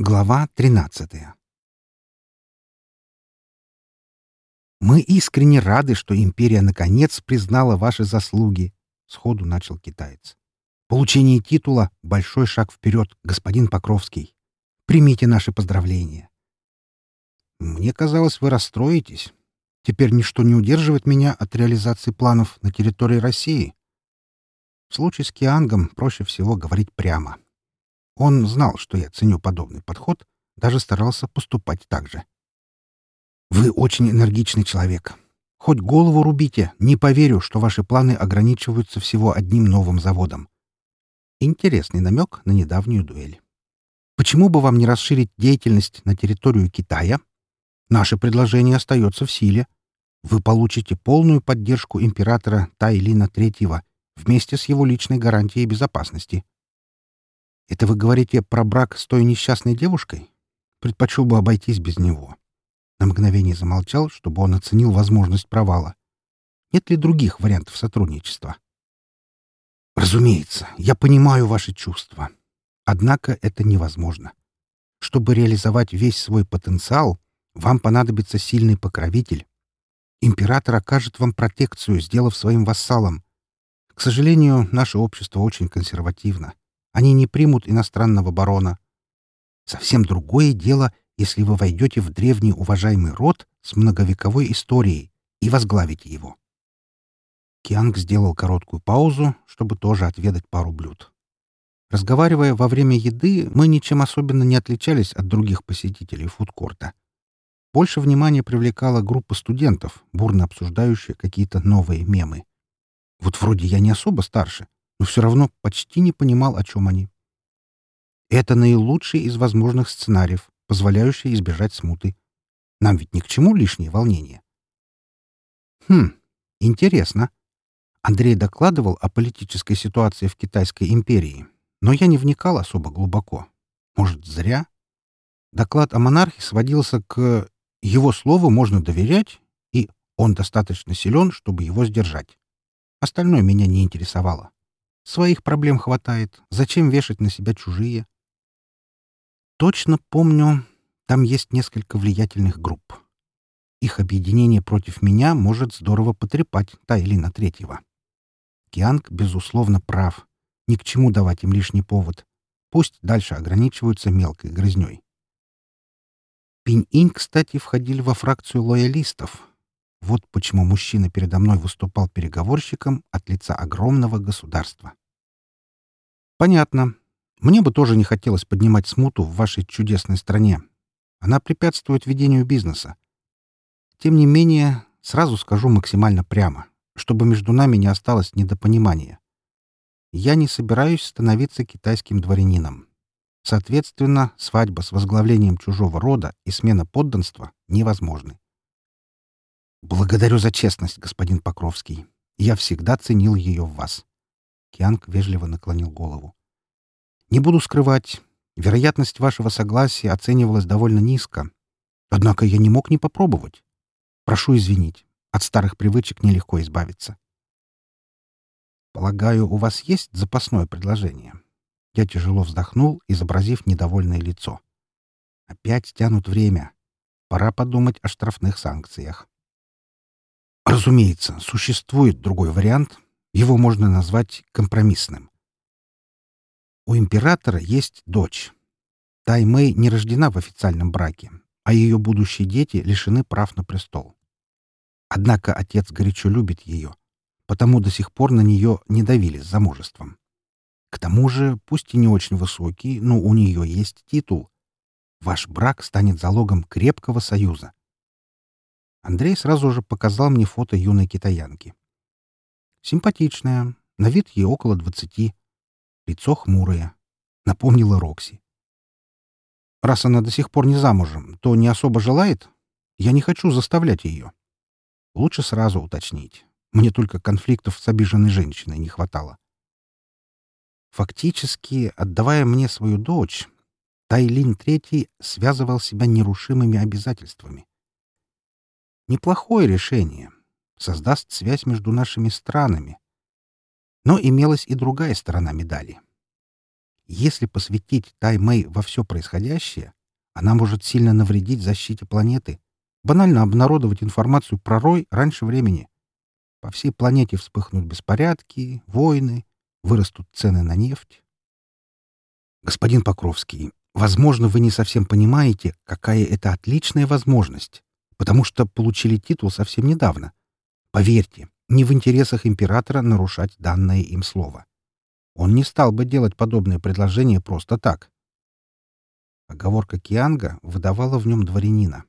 Глава 13 «Мы искренне рады, что империя наконец признала ваши заслуги», — сходу начал китаец. «Получение титула — большой шаг вперед, господин Покровский. Примите наши поздравления». «Мне казалось, вы расстроитесь. Теперь ничто не удерживает меня от реализации планов на территории России». В случае с Киангом проще всего говорить прямо — он знал, что я ценю подобный подход, даже старался поступать так же. «Вы очень энергичный человек. Хоть голову рубите, не поверю, что ваши планы ограничиваются всего одним новым заводом». Интересный намек на недавнюю дуэль. «Почему бы вам не расширить деятельность на территорию Китая? Наше предложение остается в силе. Вы получите полную поддержку императора Тайлина III вместе с его личной гарантией безопасности. Это вы говорите про брак с той несчастной девушкой? Предпочел бы обойтись без него. На мгновение замолчал, чтобы он оценил возможность провала. Нет ли других вариантов сотрудничества? Разумеется, я понимаю ваши чувства. Однако это невозможно. Чтобы реализовать весь свой потенциал, вам понадобится сильный покровитель. Император окажет вам протекцию, сделав своим вассалом. К сожалению, наше общество очень консервативно. Они не примут иностранного барона. Совсем другое дело, если вы войдете в древний уважаемый род с многовековой историей и возглавите его. Кианг сделал короткую паузу, чтобы тоже отведать пару блюд. Разговаривая во время еды, мы ничем особенно не отличались от других посетителей фудкорта. Больше внимания привлекала группа студентов, бурно обсуждающая какие-то новые мемы. Вот вроде я не особо старше, но все равно почти не понимал, о чем они. Это наилучший из возможных сценариев, позволяющий избежать смуты. Нам ведь ни к чему лишние волнения. Хм, интересно. Андрей докладывал о политической ситуации в Китайской империи, но я не вникал особо глубоко. Может, зря? Доклад о монархе сводился к «его слову можно доверять» и «он достаточно силен, чтобы его сдержать». Остальное меня не интересовало. Своих проблем хватает. Зачем вешать на себя чужие? Точно помню, там есть несколько влиятельных групп. Их объединение против меня может здорово потрепать Тайлина Третьего. Кианг, безусловно, прав. Ни к чему давать им лишний повод. Пусть дальше ограничиваются мелкой грызней. Пинь-Инь, кстати, входили во фракцию лоялистов, вот почему мужчина передо мной выступал переговорщиком от лица огромного государства. Понятно. Мне бы тоже не хотелось поднимать смуту в вашей чудесной стране. Она препятствует ведению бизнеса. Тем не менее, сразу скажу максимально прямо, чтобы между нами не осталось недопонимания. Я не собираюсь становиться китайским дворянином. Соответственно, свадьба с возглавлением чужого рода и смена подданства невозможны. «Благодарю за честность, господин Покровский. Я всегда ценил ее в вас». Кианг вежливо наклонил голову. «Не буду скрывать, вероятность вашего согласия оценивалась довольно низко. Однако я не мог не попробовать. Прошу извинить, от старых привычек нелегко избавиться». «Полагаю, у вас есть запасное предложение?» Я тяжело вздохнул, изобразив недовольное лицо. «Опять тянут время. Пора подумать о штрафных санкциях». Разумеется, существует другой вариант. Его можно назвать компромиссным. У императора есть дочь. Тай Мэй не рождена в официальном браке, а ее будущие дети лишены прав на престол. Однако отец горячо любит ее, потому до сих пор на нее не давили с замужеством. К тому же, пусть и не очень высокий, но у нее есть титул. Ваш брак станет залогом крепкого союза. Андрей сразу же показал мне фото юной китаянки. Симпатичная, на вид ей около двадцати, лицо хмурое, напомнила Рокси. Раз она до сих пор не замужем, то не особо желает? Я не хочу заставлять ее. Лучше сразу уточнить. Мне только конфликтов с обиженной женщиной не хватало. Фактически, отдавая мне свою дочь, Тайлин Третий связывал себя нерушимыми обязательствами. Неплохое решение. Создаст связь между нашими странами. Но имелась и другая сторона медали. Если посвятить Тай Мэй во все происходящее, она может сильно навредить защите планеты, банально обнародовать информацию про Рой раньше времени. По всей планете вспыхнут беспорядки, войны, вырастут цены на нефть. Господин Покровский, возможно, вы не совсем понимаете, какая это отличная возможность, потому что получили титул совсем недавно. Поверьте, не в интересах императора нарушать данное им слово. Он не стал бы делать подобное предложение просто так. Оговорка Кианга выдавала в нем дворянина.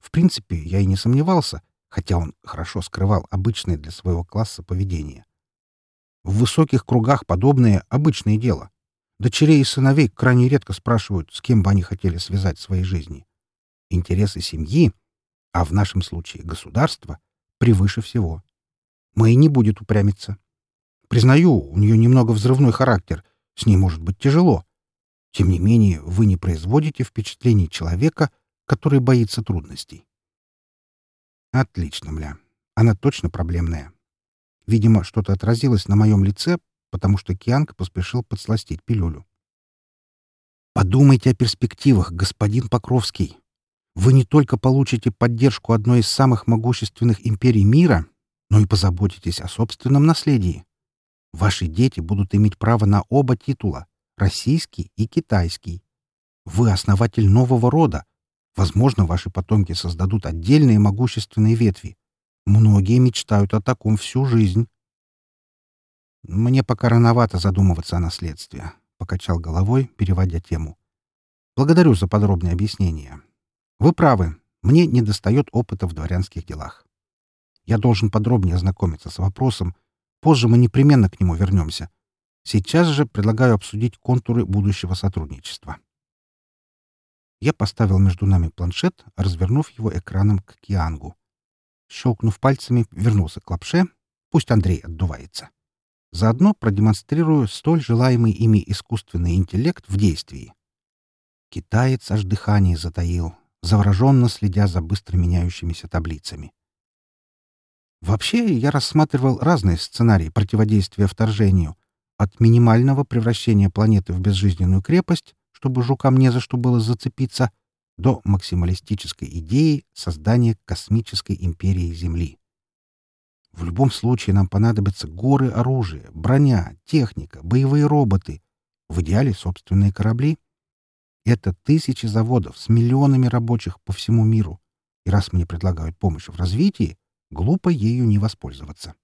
В принципе, я и не сомневался, хотя он хорошо скрывал обычное для своего класса поведение. В высоких кругах подобное — обычное дело. Дочерей и сыновей крайне редко спрашивают, с кем бы они хотели связать свои жизни. Интересы семьи, а в нашем случае государства, превыше всего. Мэй не будет упрямиться. Признаю, у нее немного взрывной характер, с ней может быть тяжело. Тем не менее, вы не производите впечатление человека, который боится трудностей. Отлично, мля. Она точно проблемная. Видимо, что-то отразилось на моем лице, потому что Кианг поспешил подсластить пилюлю. Подумайте о перспективах, господин Покровский. Вы не только получите поддержку одной из самых могущественных империй мира, но и позаботитесь о собственном наследии. Ваши дети будут иметь право на оба титула — российский и китайский. Вы основатель нового рода. Возможно, ваши потомки создадут отдельные могущественные ветви. Многие мечтают о таком всю жизнь. Мне пока рановато задумываться о наследстве, — покачал головой, переводя тему. Благодарю за подробное объяснение. Вы правы, мне недостает опыта в дворянских делах. Я должен подробнее ознакомиться с вопросом. Позже мы непременно к нему вернемся. Сейчас же предлагаю обсудить контуры будущего сотрудничества. Я поставил между нами планшет, развернув его экраном к Киангу. Щелкнув пальцами, вернулся к лапше. Пусть Андрей отдувается. Заодно продемонстрирую столь желаемый ими искусственный интеллект в действии. Китаец аж дыхание затаил, завороженно следя за быстро меняющимися таблицами. Вообще, я рассматривал разные сценарии противодействия вторжению. От минимального превращения планеты в безжизненную крепость, чтобы жукам не за что было зацепиться, до максималистической идеи создания космической империи Земли. В любом случае нам понадобятся горы оружия, броня, техника, боевые роботы, в идеале собственные корабли. Это тысячи заводов с миллионами рабочих по всему миру. И раз мне предлагают помощь в развитии, Глупо ею не воспользоваться.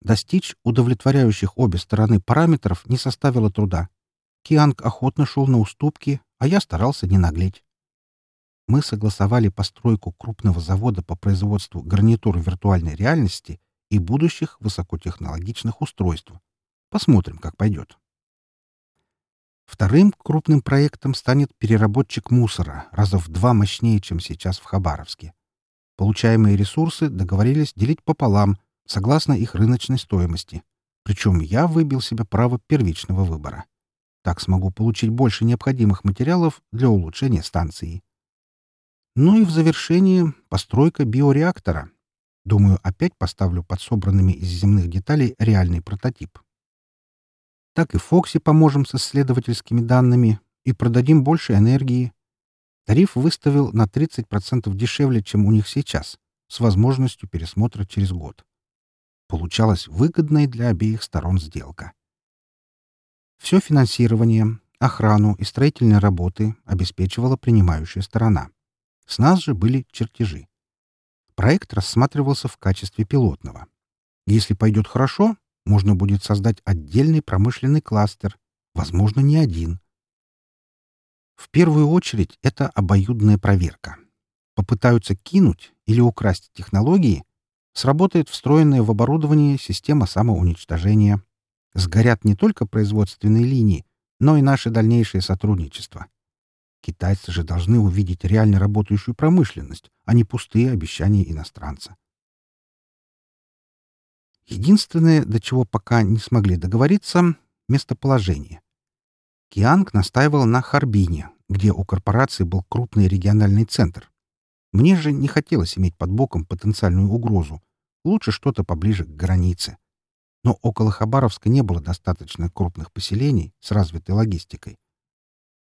Достичь удовлетворяющих обе стороны параметров не составило труда. Кианг охотно шел на уступки, а я старался не наглеть. Мы согласовали постройку крупного завода по производству гарнитур виртуальной реальности и будущих высокотехнологичных устройств. Посмотрим, как пойдет. Вторым крупным проектом станет переработчик мусора, раза в два мощнее, чем сейчас в Хабаровске. Получаемые ресурсы договорились делить пополам, согласно их рыночной стоимости. Причем я выбил себе право первичного выбора. Так смогу получить больше необходимых материалов для улучшения станции. Ну и в завершение постройка биореактора. Думаю, опять поставлю под собранными из земных деталей реальный прототип. Так и Фокси поможем с исследовательскими данными и продадим больше энергии, Тариф выставил на 30% дешевле, чем у них сейчас, с возможностью пересмотра через год. Получалась выгодная для обеих сторон сделка. Все финансирование, охрану и строительные работы обеспечивала принимающая сторона. С нас же были чертежи. Проект рассматривался в качестве пилотного. Если пойдет хорошо, можно будет создать отдельный промышленный кластер, возможно, не один, в первую очередь это обоюдная проверка. Попытаются кинуть или украсть технологии, сработает встроенная в оборудование система самоуничтожения. Сгорят не только производственные линии, но и наше дальнейшее сотрудничество. Китайцы же должны увидеть реально работающую промышленность, а не пустые обещания иностранца. Единственное, до чего пока не смогли договориться — местоположение. Кианг настаивал на Харбине, где у корпорации был крупный региональный центр. Мне же не хотелось иметь под боком потенциальную угрозу. Лучше что-то поближе к границе. но около Хабаровска не было достаточно крупных поселений с развитой логистикой.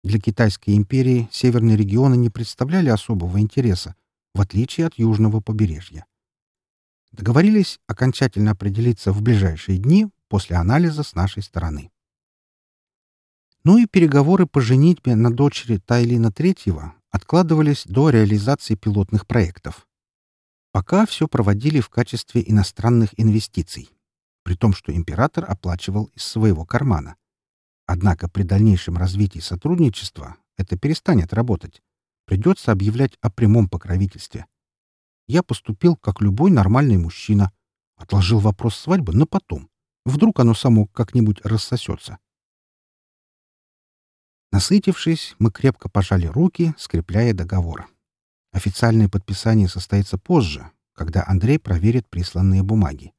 Для Китайской империи северные регионы не представляли особого интереса, в отличие от южного побережья. Договорились окончательно определиться в ближайшие дни после анализа с нашей стороны. Ну и переговоры по женитьбе на дочери Тайлина Третьего откладывались до реализации пилотных проектов. Пока все проводили в качестве иностранных инвестиций, при том, что император оплачивал из своего кармана. Однако при дальнейшем развитии сотрудничества это перестанет работать. Придется объявлять о прямом покровительстве. Я поступил как любой нормальный мужчина. Отложил вопрос свадьбы на потом. Вдруг оно само как-нибудь рассосется. Насытившись, мы крепко пожали руки, скрепляя договор. Официальное подписание состоится позже, когда Андрей проверит присланные бумаги.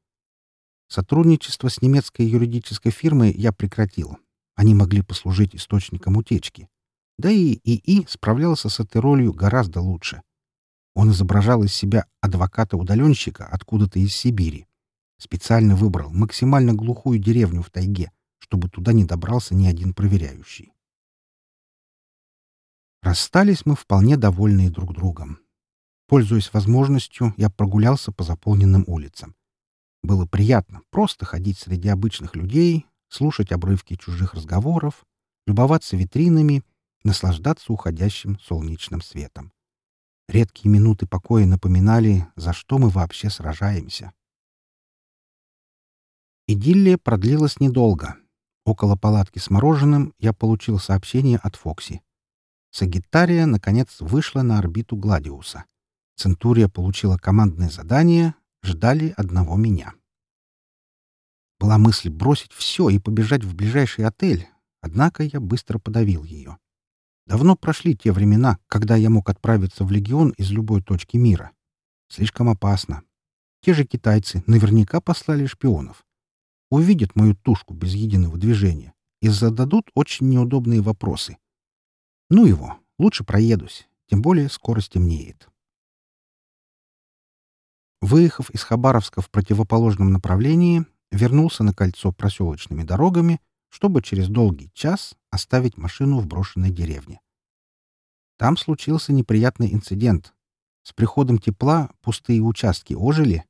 Сотрудничество с немецкой юридической фирмой я прекратил. Они могли послужить источником утечки. Да и ИИ справлялся с этой ролью гораздо лучше. Он изображал из себя адвоката-удаленщика откуда-то из Сибири. Специально выбрал максимально глухую деревню в тайге, чтобы туда не добрался ни один проверяющий. Расстались мы вполне довольные друг другом. Пользуясь возможностью, я прогулялся по заполненным улицам. Было приятно просто ходить среди обычных людей, слушать обрывки чужих разговоров, любоваться витринами, наслаждаться уходящим солнечным светом. Редкие минуты покоя напоминали, за что мы вообще сражаемся. Идиллия продлилась недолго. Около палатки с мороженым я получил сообщение от Фокси. Сагитария, наконец, вышла на орбиту Гладиуса. Центурия получила командное задание, ждали одного меня. Была мысль бросить все и побежать в ближайший отель, однако я быстро подавил ее. Давно прошли те времена, когда я мог отправиться в легион из любой точки мира. Слишком опасно. Те же китайцы наверняка послали шпионов. Увидят мою тушку без единого движения и зададут очень неудобные вопросы. Ну его, лучше проедусь, тем более скоро стемнеет. Выехав из Хабаровска в противоположном направлении, вернулся на кольцо проселочными дорогами, чтобы через долгий час оставить машину в брошенной деревне. Там случился неприятный инцидент. С приходом тепла пустые участки ожили.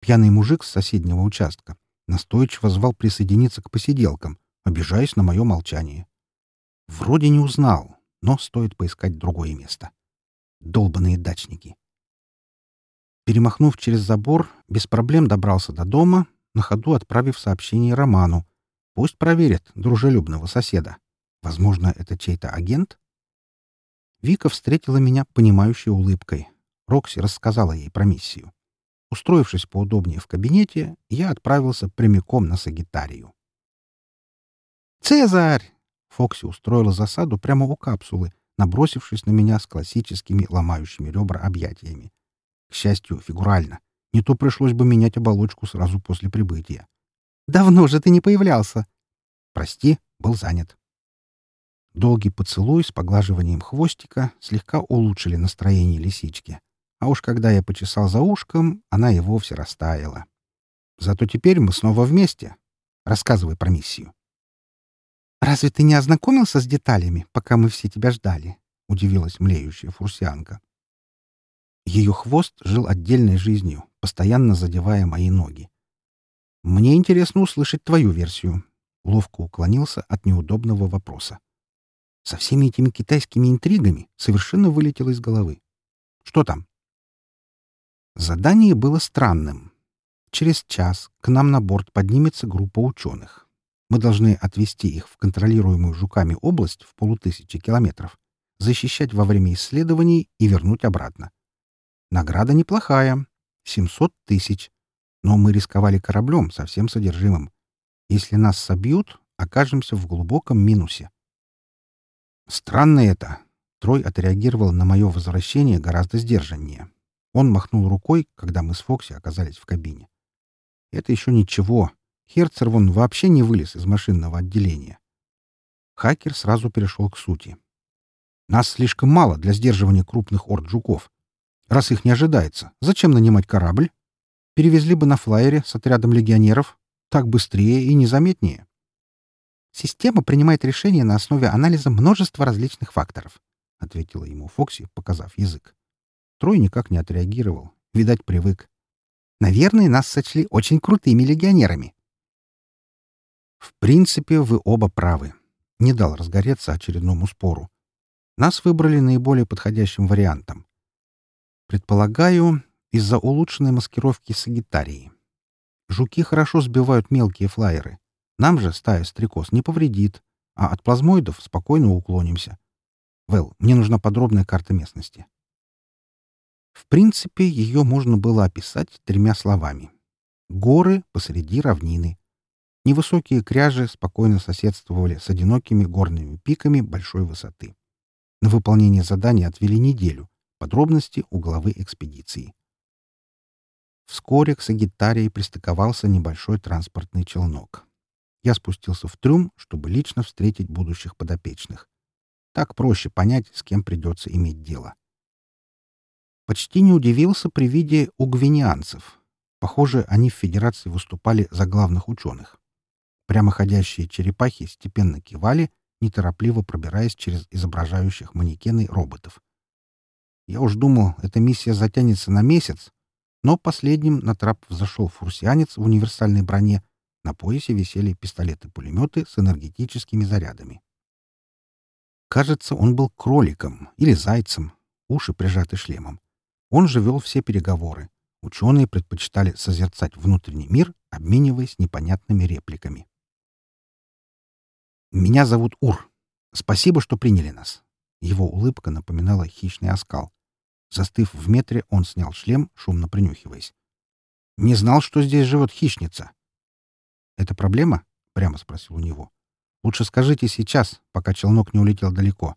Пьяный мужик с соседнего участка настойчиво звал присоединиться к посиделкам, обижаясь на мое молчание. Вроде не узнал, но стоит поискать другое место. Долбаные дачники. Перемахнув через забор, без проблем добрался до дома, на ходу отправив сообщение Роману. Пусть проверит дружелюбного соседа. Возможно, это чей-то агент? Вика встретила меня понимающей улыбкой. Рокси рассказала ей про миссию. Устроившись поудобнее в кабинете, я отправился прямиком на Сагитарию. «Цезарь!» Фокси устроила засаду прямо у капсулы, набросившись на меня с классическими ломающими ребра объятиями. К счастью, фигурально. Не то пришлось бы менять оболочку сразу после прибытия. «Давно же ты не появлялся!» «Прости, был занят». Долгий поцелуй с поглаживанием хвостика слегка улучшили настроение лисички. А уж когда я почесал за ушком, она и вовсе растаяла. Зато теперь мы снова вместе. Рассказывай про миссию. «Разве ты не ознакомился с деталями, пока мы все тебя ждали?» — удивилась млеющая фурсианка. Ее хвост жил отдельной жизнью, постоянно задевая мои ноги. «Мне интересно услышать твою версию», — ловко уклонился от неудобного вопроса. Со всеми этими китайскими интригами совершенно вылетело из головы. «Что там?» Задание было странным. Через час к нам на борт поднимется группа ученых. Мы должны отвести их в контролируемую жуками область в полутысячи километров, защищать во время исследований и вернуть обратно. Награда неплохая — 700 тысяч. Но мы рисковали кораблем со всем содержимым. Если нас собьют, окажемся в глубоком минусе. Странно это. Трой отреагировал на мое возвращение гораздо сдержаннее. Он махнул рукой, когда мы с Фокси оказались в кабине. Это еще ничего. Херцер вон вообще не вылез из машинного отделения. Хакер сразу перешел к сути. Нас слишком мало для сдерживания крупных орд жуков. Раз их не ожидается, зачем нанимать корабль? Перевезли бы на флайере с отрядом легионеров. Так быстрее и незаметнее. Система принимает решения на основе анализа множества различных факторов, ответила ему Фокси, показав язык. Трой никак не отреагировал. Видать, привык. Наверное, нас сочли очень крутыми легионерами. В принципе, вы оба правы. Не дал разгореться очередному спору. Нас выбрали наиболее подходящим вариантом. Предполагаю, из-за улучшенной маскировки Сагитарии. Жуки хорошо сбивают мелкие флайеры. Нам же стая стрекоз не повредит, а от плазмоидов спокойно уклонимся. Вэл, мне нужна подробная карта местности. В принципе, ее можно было описать тремя словами. Горы посреди равнины. Невысокие кряжи спокойно соседствовали с одинокими горными пиками большой высоты. На выполнение задания отвели неделю. Подробности у главы экспедиции. Вскоре к Сагитарии пристыковался небольшой транспортный челнок. Я спустился в трюм, чтобы лично встретить будущих подопечных. Так проще понять, с кем придется иметь дело. Почти не удивился при виде угвинианцев. Похоже, они в Федерации выступали за главных ученых. Прямоходящие черепахи степенно кивали, неторопливо пробираясь через изображающих манекены роботов. Я уж думал, эта миссия затянется на месяц, но последним на трап взошел фурсианец в универсальной броне на поясе висели пистолеты-пулеметы с энергетическими зарядами. Кажется, он был кроликом или зайцем, уши прижаты шлемом. Он же вел все переговоры. Ученые предпочитали созерцать внутренний мир, обмениваясь непонятными репликами. «Меня зовут Ур. Спасибо, что приняли нас». Его улыбка напоминала хищный оскал. Застыв в метре, он снял шлем, шумно принюхиваясь. «Не знал, что здесь живет хищница. «Это проблема?» — прямо спросил у него. «Лучше скажите сейчас, пока челнок не улетел далеко.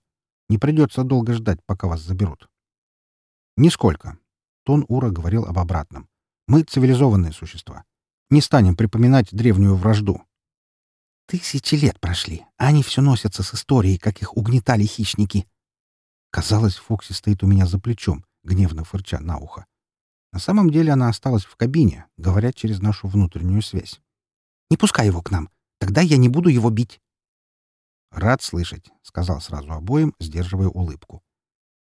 Не придется долго ждать, пока вас заберут». «Нисколько». Тон Ура говорил об обратном. «Мы цивилизованные существа. Не станем припоминать древнюю вражду». «Тысячи лет прошли, а они все носятся с историей, как их угнетали хищники». Казалось, Фокси стоит у меня за плечом, гневно фырча на ухо. На самом деле она осталась в кабине, говоря через нашу внутреннюю связь. Не пускай его к нам. Тогда я не буду его бить. «Рад слышать», — сказал сразу обоим, сдерживая улыбку.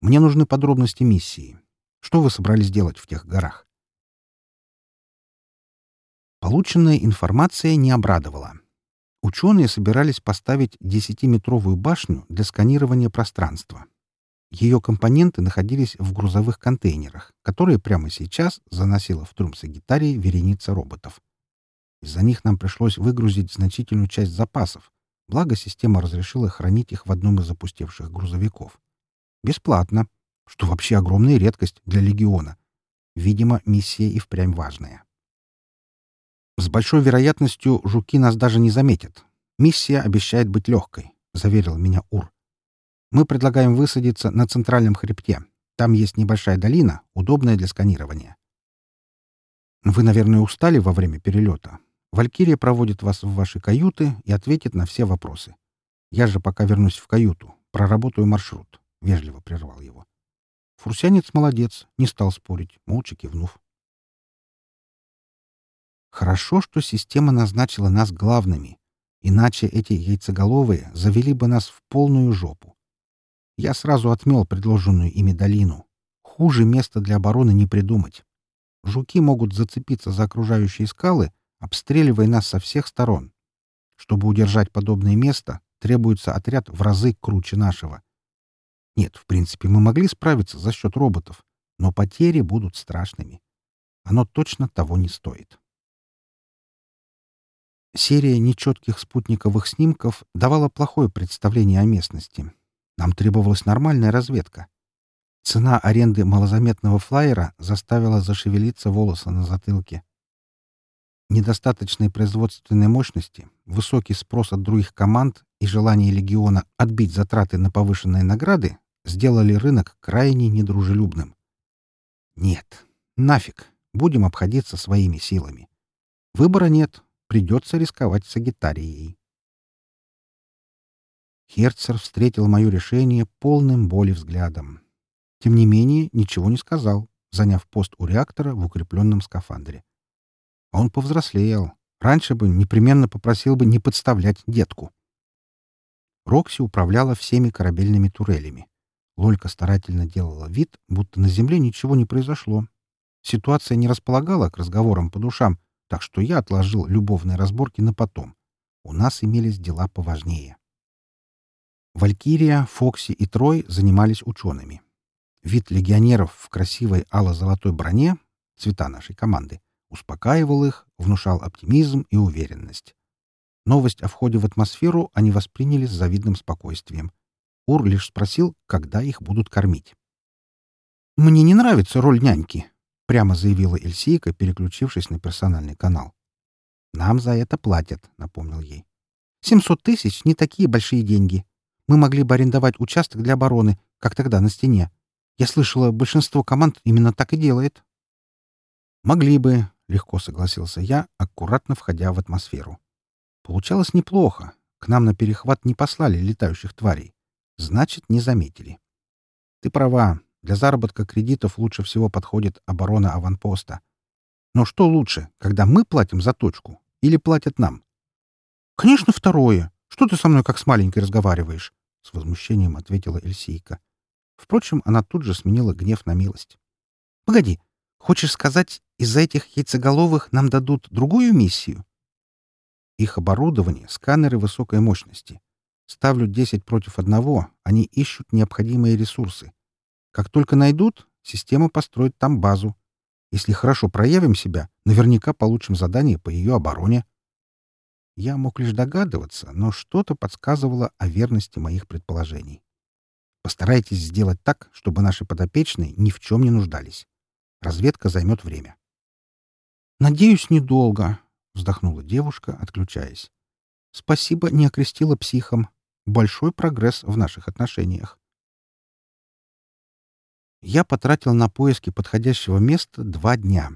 «Мне нужны подробности миссии. Что вы собрались делать в тех горах?» Полученная информация не обрадовала. Ученые собирались поставить десятиметровую башню для сканирования пространства. Ее компоненты находились в грузовых контейнерах, которые прямо сейчас заносила в трюм Сагитарии вереница роботов. Из-за них нам пришлось выгрузить значительную часть запасов, благо система разрешила хранить их в одном из запустевших грузовиков. Бесплатно, что вообще огромная редкость для легиона. Видимо, миссия и впрямь важная. С большой вероятностью жуки нас даже не заметят. Миссия обещает быть легкой, — заверил меня Ур. Мы предлагаем высадиться на центральном хребте. Там есть небольшая долина, удобная для сканирования. Вы, наверное, устали во время перелета. Валькирия проводит вас в ваши каюты и ответит на все вопросы. Я же пока вернусь в каюту, проработаю маршрут. Вежливо прервал его. Фурсянец молодец, не стал спорить, молча кивнув. Хорошо, что система назначила нас главными, иначе эти яйцеголовые завели бы нас в полную жопу. Я сразу отмел предложенную ими долину. Хуже места для обороны не придумать. Жуки могут зацепиться за окружающие скалы обстреливая нас со всех сторон. Чтобы удержать подобное место, требуется отряд в разы круче нашего. Нет, в принципе, мы могли справиться за счет роботов, но потери будут страшными. Оно точно того не стоит. Серия нечетких спутниковых снимков давала плохое представление о местности. Нам требовалась нормальная разведка. Цена аренды малозаметного флайера заставила зашевелиться волосы на затылке. Недостаточной производственной мощности, высокий спрос от других команд и желание легиона отбить затраты на повышенные награды сделали рынок крайне недружелюбным. Нет, нафиг, будем обходиться своими силами. Выбора нет, придется рисковать с агитарией. Херцер встретил мое решение полным боли взглядом. Тем не менее, ничего не сказал, заняв пост у реактора в укрепленном скафандре. Он повзрослел, Раньше бы непременно попросил бы не подставлять детку. Рокси управляла всеми корабельными турелями. Лолька старательно делала вид, будто на Земле ничего не произошло. Ситуация не располагала к разговорам по душам, так что я отложил любовные разборки на потом. У нас имелись дела поважнее. Валькирия, Фокси и Трой занимались учеными. Вид легионеров в красивой ало-золотой броне, цвета нашей команды, успокаивал их, внушал оптимизм и уверенность. Новость о входе в атмосферу они восприняли с завидным спокойствием. Ур лишь спросил, когда их будут кормить. «Мне не нравится роль няньки», — прямо заявила Эльсийка, переключившись на персональный канал. «Нам за это платят», — напомнил ей. «Семьсот тысяч — не такие большие деньги. Мы могли бы арендовать участок для обороны, как тогда на стене. Я слышала, большинство команд именно так и делает». «Могли бы», — легко согласился я, аккуратно входя в атмосферу. Получалось неплохо. К нам на перехват не послали летающих тварей. Значит, не заметили. Ты права. Для заработка кредитов лучше всего подходит оборона аванпоста. Но что лучше, когда мы платим за точку или платят нам? Конечно, второе. Что ты со мной как с маленькой разговариваешь? С возмущением ответила Эльсийка. Впрочем, она тут же сменила гнев на милость. Погоди, хочешь сказать, из-за этих яйцеголовых нам дадут другую миссию? Их оборудование — сканеры высокой мощности. Ставлю 10 против одного, они ищут необходимые ресурсы. Как только найдут, система построит там базу. Если хорошо проявим себя, наверняка получим задание по ее обороне. Я мог лишь догадываться, но что-то подсказывало о верности моих предположений. Постарайтесь сделать так, чтобы наши подопечные ни в чем не нуждались. Разведка займет время. «Надеюсь, недолго», — вздохнула девушка, отключаясь. «Спасибо, не окрестила психом большой прогресс в наших отношениях. Я потратил на поиски подходящего места два дня.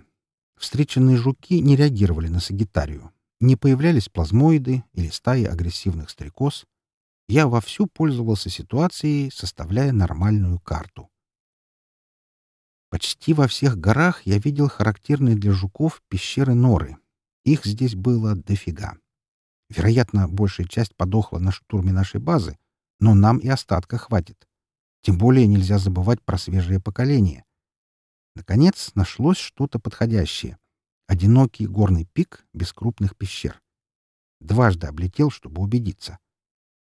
Встреченные жуки не реагировали на сагитарию. Не появлялись плазмоиды или стаи агрессивных стрекоз. Я вовсю пользовался ситуацией, составляя нормальную карту. Почти во всех горах я видел характерные для жуков пещеры-норы. Их здесь было дофига. Вероятно, большая часть подохла на штурме нашей базы, но нам и остатка хватит. Тем более нельзя забывать про свежее поколение. Наконец, нашлось что-то подходящее. Одинокий горный пик без крупных пещер. Дважды облетел, чтобы убедиться.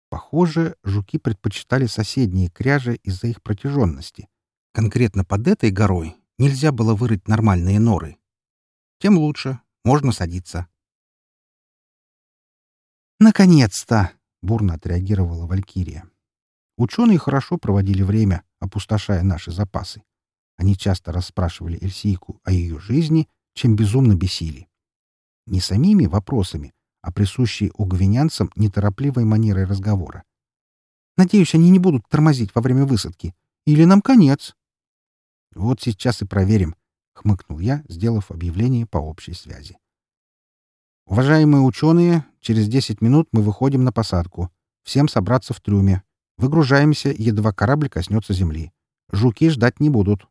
Похоже, жуки предпочитали соседние кряжи из-за их протяженности. Конкретно под этой горой нельзя было вырыть нормальные норы. Тем лучше, можно садиться. «Наконец-то!» — бурно отреагировала Валькирия. Ученые хорошо проводили время, опустошая наши запасы. Они часто расспрашивали Эльсийку о ее жизни, чем безумно бесили. Не самими вопросами, а присущей угвинянцам неторопливой манерой разговора. «Надеюсь, они не будут тормозить во время высадки. Или нам конец?» «Вот сейчас и проверим», — хмыкнул я, сделав объявление по общей связи. Уважаемые ученые, через 10 минут мы выходим на посадку. Всем собраться в трюме. Выгружаемся, едва корабль коснется земли. Жуки ждать не будут.